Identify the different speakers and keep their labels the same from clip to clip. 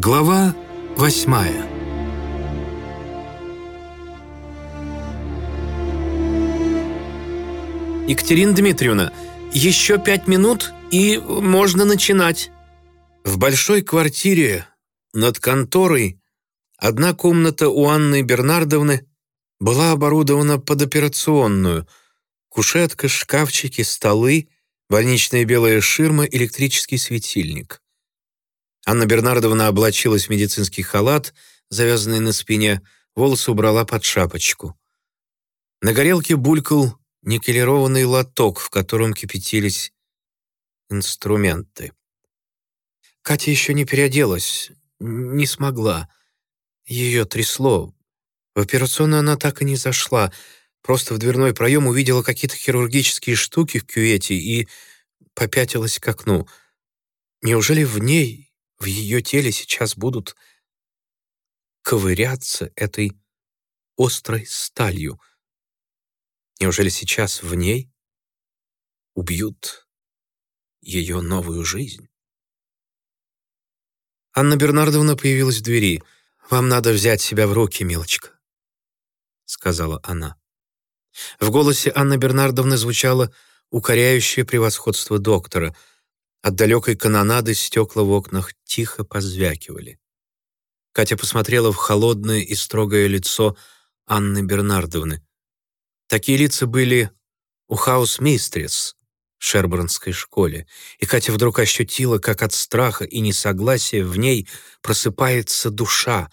Speaker 1: Глава восьмая
Speaker 2: Екатерина Дмитриевна, еще пять минут, и можно начинать.
Speaker 1: В большой квартире над конторой одна комната у Анны Бернардовны была оборудована под операционную. Кушетка, шкафчики, столы, больничная белая ширма, электрический светильник. Анна Бернардовна облачилась в медицинский халат, завязанный на спине, волосы убрала под шапочку. На горелке булькал никелированный лоток, в котором кипятились инструменты. Катя еще не переоделась, не смогла. Ее трясло. В операционную она так и не зашла, просто в дверной проем увидела какие-то хирургические штуки в кювете и попятилась к окну. Неужели в ней, в ее теле сейчас будут ковыряться этой острой сталью? Неужели сейчас в ней убьют ее новую жизнь? Анна Бернардовна появилась в двери. «Вам надо взять себя в руки, милочка», — сказала она. В голосе Анны Бернардовны звучало укоряющее превосходство доктора. От далекой канонады стекла в окнах тихо позвякивали. Катя посмотрела в холодное и строгое лицо Анны Бернардовны. Такие лица были у хаус-мистрис в Шербурнской школе, и Катя вдруг ощутила, как от страха и несогласия в ней просыпается душа.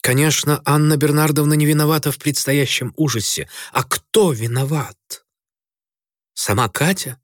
Speaker 1: Конечно, Анна Бернардовна не виновата в предстоящем ужасе. А кто виноват? Сама Катя?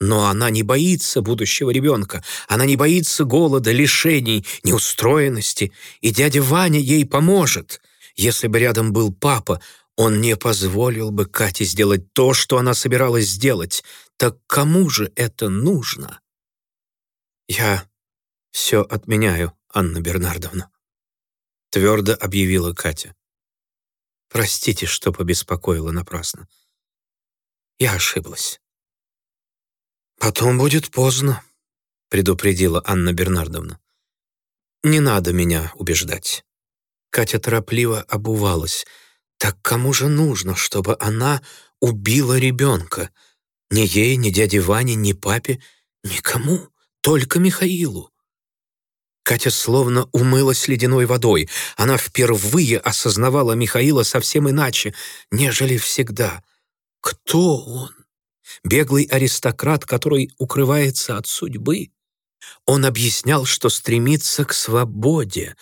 Speaker 1: Но она не боится будущего ребенка. Она не боится голода, лишений, неустроенности. И дядя Ваня ей поможет. Если бы рядом был папа, он не позволил бы Кате сделать то, что она собиралась сделать. Так кому же это нужно? «Я все отменяю, Анна Бернардовна», — твердо объявила Катя. «Простите, что побеспокоила напрасно. Я ошиблась». «Потом будет поздно», — предупредила Анна Бернардовна. «Не надо меня убеждать». Катя торопливо обувалась — так кому же нужно, чтобы она убила ребенка? Ни ей, ни дяде Ване, ни папе, никому, только Михаилу. Катя словно умылась ледяной водой. Она впервые осознавала Михаила совсем иначе, нежели всегда. Кто он? Беглый аристократ, который укрывается от судьбы? Он объяснял, что стремится к свободе,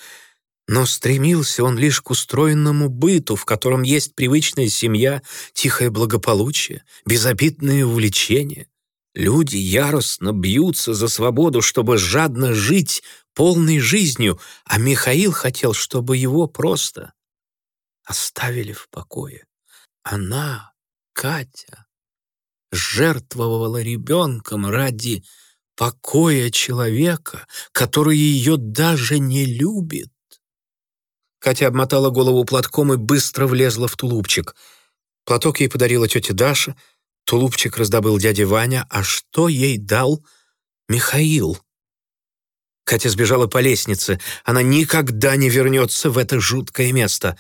Speaker 1: но стремился он лишь к устроенному быту, в котором есть привычная семья, тихое благополучие, безобидные увлечения. Люди яростно бьются за свободу, чтобы жадно жить полной жизнью, а Михаил хотел, чтобы его просто оставили в покое. Она, Катя, жертвовала ребенком ради покоя человека, который ее даже не любит. Катя обмотала голову платком и быстро влезла в тулупчик. Платок ей подарила тетя Даша, тулупчик раздобыл дядя Ваня, а что ей дал Михаил? Катя сбежала по лестнице. Она никогда не вернется в это жуткое место.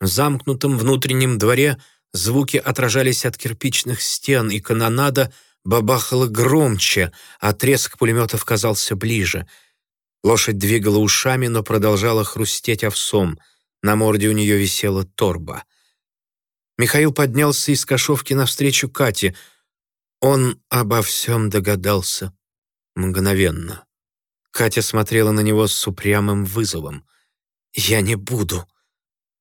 Speaker 1: В замкнутом внутреннем дворе звуки отражались от кирпичных стен, и канонада бабахала громче, а треск пулеметов казался ближе — Лошадь двигала ушами, но продолжала хрустеть овсом. На морде у нее висела торба. Михаил поднялся из кошовки навстречу Кате. Он обо всем догадался мгновенно. Катя смотрела на него с упрямым вызовом. «Я не буду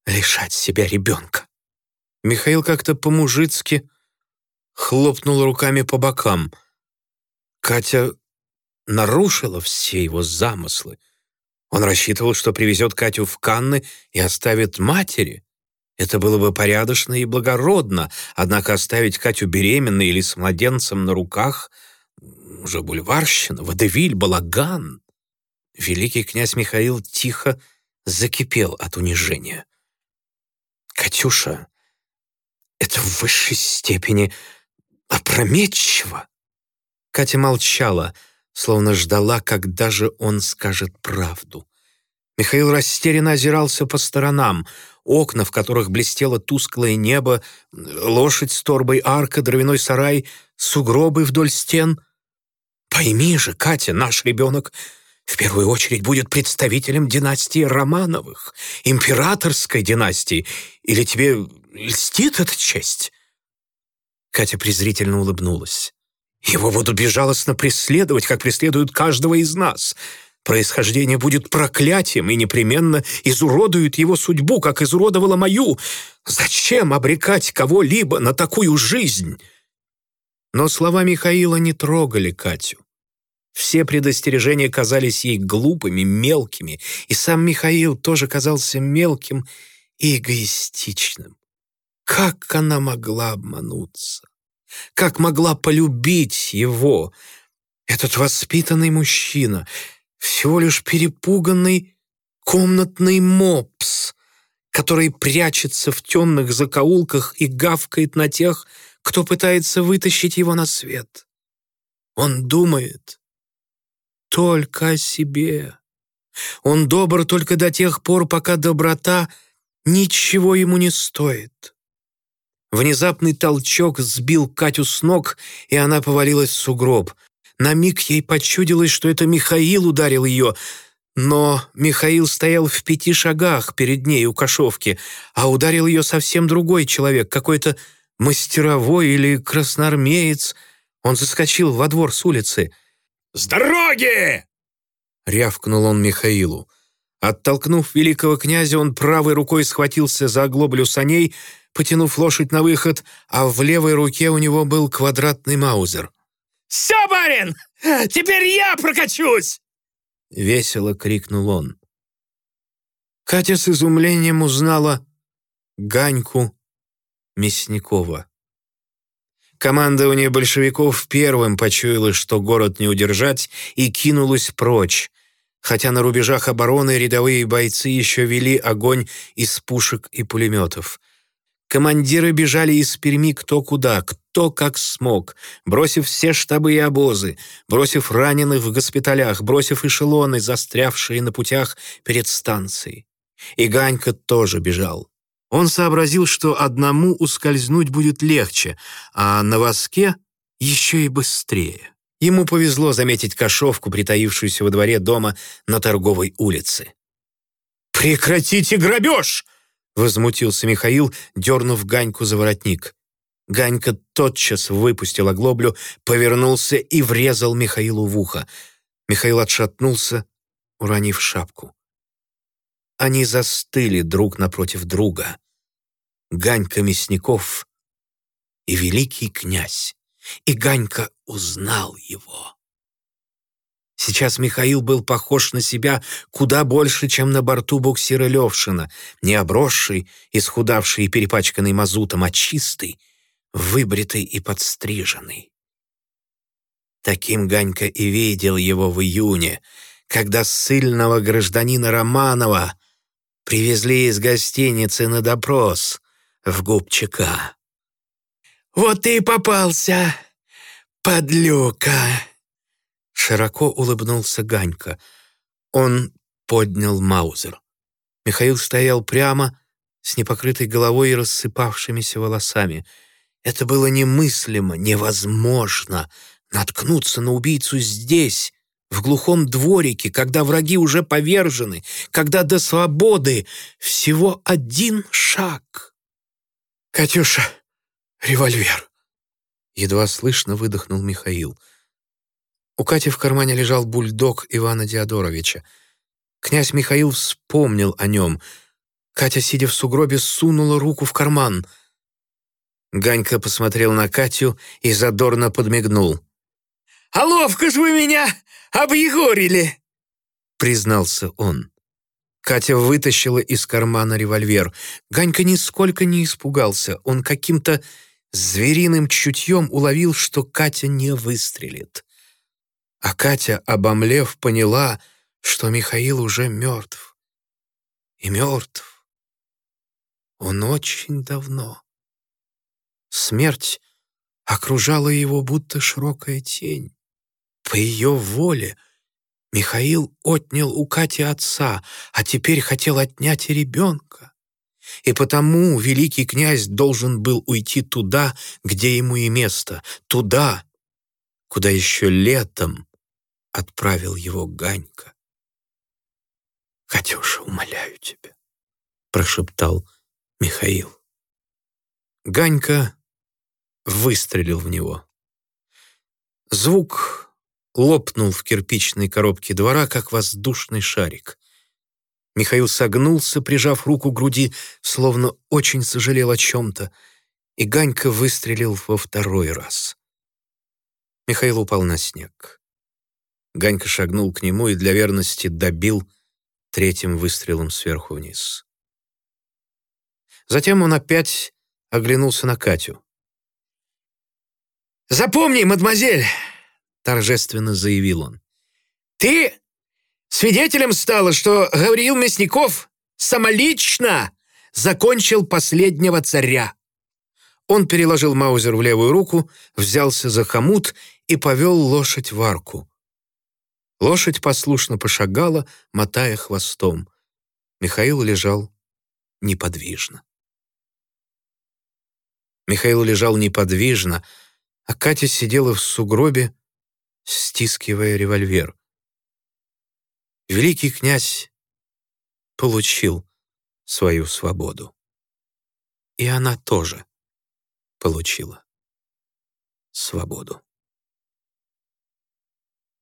Speaker 1: лишать себя ребенка». Михаил как-то по-мужицки хлопнул руками по бокам. Катя нарушила все его замыслы. Он рассчитывал, что привезет Катю в Канны и оставит матери. Это было бы порядочно и благородно, однако оставить Катю беременной или с младенцем на руках — уже бульварщина, водевиль, балаган. Великий князь Михаил тихо закипел от унижения. «Катюша, это в высшей степени опрометчиво!» Катя молчала — словно ждала, когда же он скажет правду. Михаил растерянно озирался по сторонам. Окна, в которых блестело тусклое небо, лошадь с торбой арка, дровяной сарай, сугробы вдоль стен. «Пойми же, Катя, наш ребенок в первую очередь будет представителем династии Романовых, императорской династии. Или тебе льстит эта честь?» Катя презрительно улыбнулась. «Его будут безжалостно преследовать, как преследуют каждого из нас. Происхождение будет проклятием и непременно изуродует его судьбу, как изуродовала мою. Зачем обрекать кого-либо на такую жизнь?» Но слова Михаила не трогали Катю. Все предостережения казались ей глупыми, мелкими, и сам Михаил тоже казался мелким и эгоистичным. Как она могла обмануться? Как могла полюбить его? Этот воспитанный мужчина, всего лишь перепуганный комнатный мопс, который прячется в темных закоулках и гавкает на тех, кто пытается вытащить его на свет. Он думает только о себе. Он добр только до тех пор, пока доброта ничего ему не стоит. Внезапный толчок сбил Катю с ног, и она повалилась в сугроб. На миг ей почудилось, что это Михаил ударил ее, но Михаил стоял в пяти шагах перед ней у кошовки, а ударил ее совсем другой человек, какой-то мастеровой или красноармеец. Он заскочил во двор с улицы. «С дороги!» — рявкнул он Михаилу. Оттолкнув великого князя, он правой рукой схватился за оглоблю саней, потянув лошадь на выход, а в левой руке у него был квадратный маузер.
Speaker 2: «Все, барин! Теперь я прокачусь!»
Speaker 1: Весело крикнул он. Катя с изумлением узнала Ганьку Мясникова. Командование большевиков первым почуяло, что город не удержать, и кинулось прочь, хотя на рубежах обороны рядовые бойцы еще вели огонь из пушек и пулеметов. Командиры бежали из Перми кто куда, кто как смог, бросив все штабы и обозы, бросив раненых в госпиталях, бросив эшелоны, застрявшие на путях перед станцией. И Ганька тоже бежал. Он сообразил, что одному ускользнуть будет легче, а на воске еще и быстрее. Ему повезло заметить кошовку, притаившуюся во дворе дома на торговой улице.
Speaker 2: «Прекратите грабеж!»
Speaker 1: Возмутился Михаил, дернув Ганьку за воротник. Ганька тотчас выпустил оглоблю, повернулся и врезал Михаилу в ухо. Михаил отшатнулся, уронив шапку. Они застыли друг напротив друга. Ганька Мясников и великий князь. И Ганька узнал его. Сейчас Михаил был похож на себя куда больше, чем на борту буксира Левшина, не обросший, исхудавший и перепачканный мазутом, а чистый, выбритый и подстриженный. Таким Ганька и видел его в июне, когда сильного гражданина Романова привезли из гостиницы на допрос в Губчака.
Speaker 2: «Вот ты и попался, подлюка!»
Speaker 1: Широко улыбнулся Ганька. Он поднял маузер. Михаил стоял прямо, с непокрытой головой и рассыпавшимися волосами. Это было немыслимо, невозможно наткнуться на убийцу здесь, в глухом дворике, когда враги уже повержены, когда до свободы всего один шаг. «Катюша, револьвер!» Едва слышно выдохнул Михаил — у Кати в кармане лежал бульдог Ивана Диадоровича. Князь Михаил вспомнил о нем. Катя, сидя в сугробе, сунула руку в карман. Ганька посмотрел на Катю и задорно подмигнул.
Speaker 2: «А ловко ж вы меня объегорили!»
Speaker 1: признался он. Катя вытащила из кармана револьвер. Ганька нисколько не испугался. Он каким-то звериным чутьем уловил, что Катя не выстрелит. А Катя, обомлев, поняла, что Михаил уже мертв. И мертв. Он очень давно. Смерть окружала его, будто широкая тень. По ее воле Михаил отнял у Кати отца, а теперь хотел отнять и ребенка. И потому великий князь должен был уйти туда, где ему и место, туда, куда еще летом отправил его Ганька. «Катюша, умоляю тебя», — прошептал Михаил. Ганька выстрелил в него. Звук лопнул в кирпичной коробке двора, как воздушный шарик. Михаил согнулся, прижав руку к груди, словно очень сожалел о чем-то, и Ганька выстрелил во второй раз. Михаил упал на снег. Ганька шагнул к нему и для верности добил третьим выстрелом сверху вниз. Затем он опять оглянулся на Катю. «Запомни, мадемуазель!» — торжественно заявил он. «Ты свидетелем стала, что Гавриил Мясников самолично закончил последнего царя». Он переложил Маузер в левую руку, взялся за хомут и повел лошадь в арку. Лошадь послушно пошагала, мотая хвостом. Михаил лежал неподвижно. Михаил лежал неподвижно, а Катя сидела в сугробе, стискивая револьвер. Великий князь получил свою свободу. И она тоже получила свободу.